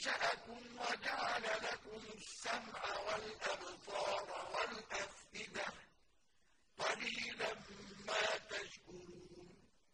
أَنشَأَكُمْ وَجَعَلَ لَكُمُ السَّمْعَ وَالْأَبْصَارَ وَالْأَفْئِدَةَ قَلِيلًا ما